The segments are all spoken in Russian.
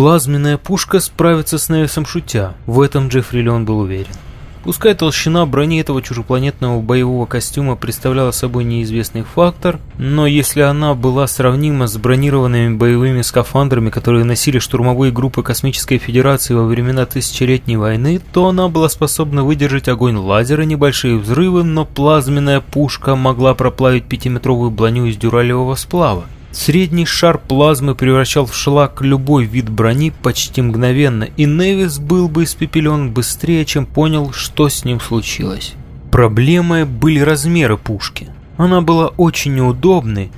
Плазменная пушка справится с Невисом шутя, в этом Джеффри Леон был уверен. Пускай толщина брони этого чужепланетного боевого костюма представляла собой неизвестный фактор, но если она была сравнима с бронированными боевыми скафандрами, которые носили штурмовые группы Космической Федерации во времена Тысячелетней войны, то она была способна выдержать огонь лазера, небольшие взрывы, но плазменная пушка могла проплавить пятиметровую броню из дюралевого сплава. Средний шар плазмы превращал в шлак любой вид брони почти мгновенно, и Невис был бы испепелен быстрее, чем понял, что с ним случилось. Проблемой были размеры пушки. Она была очень неудобной,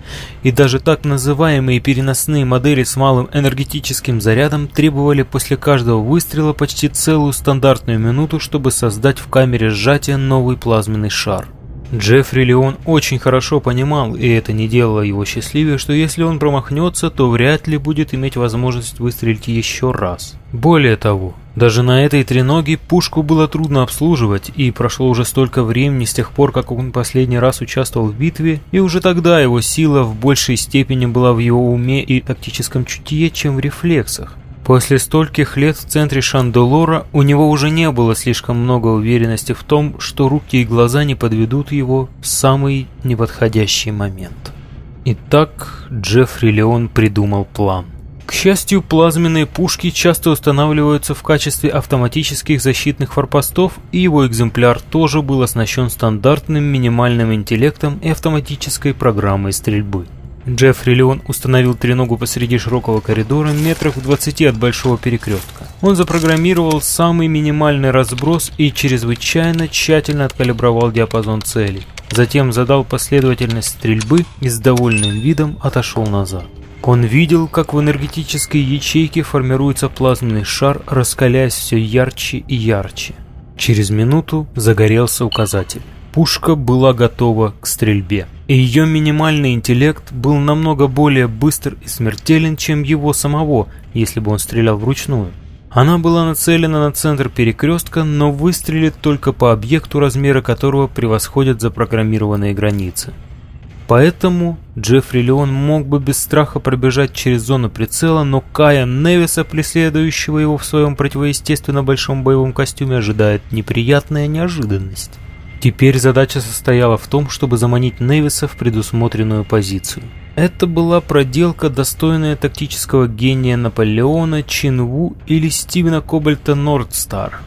и даже так называемые переносные модели с малым энергетическим зарядом требовали после каждого выстрела почти целую стандартную минуту, чтобы создать в камере сжатия новый плазменный шар. Джеффри Леон очень хорошо понимал, и это не делало его счастливее, что если он промахнется, то вряд ли будет иметь возможность выстрелить еще раз. Более того, даже на этой треноге пушку было трудно обслуживать, и прошло уже столько времени с тех пор, как он последний раз участвовал в битве, и уже тогда его сила в большей степени была в его уме и тактическом чутье, чем в рефлексах. После стольких лет в центре Шандолора у него уже не было слишком много уверенности в том, что руки и глаза не подведут его в самый неподходящий момент. Итак, Джеффри Леон придумал план. К счастью, плазменные пушки часто устанавливаются в качестве автоматических защитных форпостов, и его экземпляр тоже был оснащен стандартным минимальным интеллектом и автоматической программой стрельбы. Джеффри Леон установил треногу посреди широкого коридора метрах в 20 от большого перекрестка. Он запрограммировал самый минимальный разброс и чрезвычайно тщательно откалибровал диапазон целей. Затем задал последовательность стрельбы и с довольным видом отошел назад. Он видел, как в энергетической ячейке формируется плазменный шар, раскаляясь все ярче и ярче. Через минуту загорелся указатель. Пушка была готова к стрельбе. И ее минимальный интеллект был намного более быстр и смертелен, чем его самого, если бы он стрелял вручную. Она была нацелена на центр перекрестка, но выстрелит только по объекту, размеры которого превосходят запрограммированные границы. Поэтому Джеффри Леон мог бы без страха пробежать через зону прицела, но Кая Невиса, преследующего его в своем противоестественно большом боевом костюме, ожидает неприятная неожиданность. Теперь задача состояла в том, чтобы заманить Невиса в предусмотренную позицию. Это была проделка, достойная тактического гения Наполеона, Чинву или Стивена Кобальта Нордстар.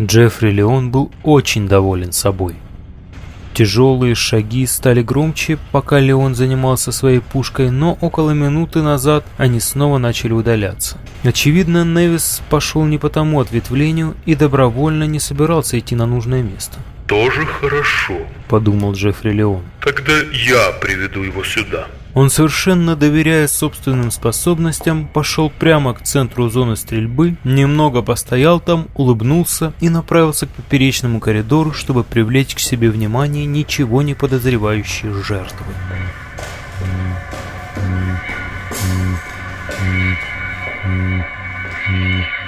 Джеффри Леон был очень доволен собой. Тяжелые шаги стали громче, пока Леон занимался своей пушкой, но около минуты назад они снова начали удаляться. Очевидно, Невис пошел не по тому ответвлению и добровольно не собирался идти на нужное место тоже хорошо», – подумал Джеффри Леон. «Тогда я приведу его сюда». Он, совершенно доверяя собственным способностям, пошел прямо к центру зоны стрельбы, немного постоял там, улыбнулся и направился к поперечному коридору, чтобы привлечь к себе внимание ничего не подозревающей жертвы. Mm-hmm.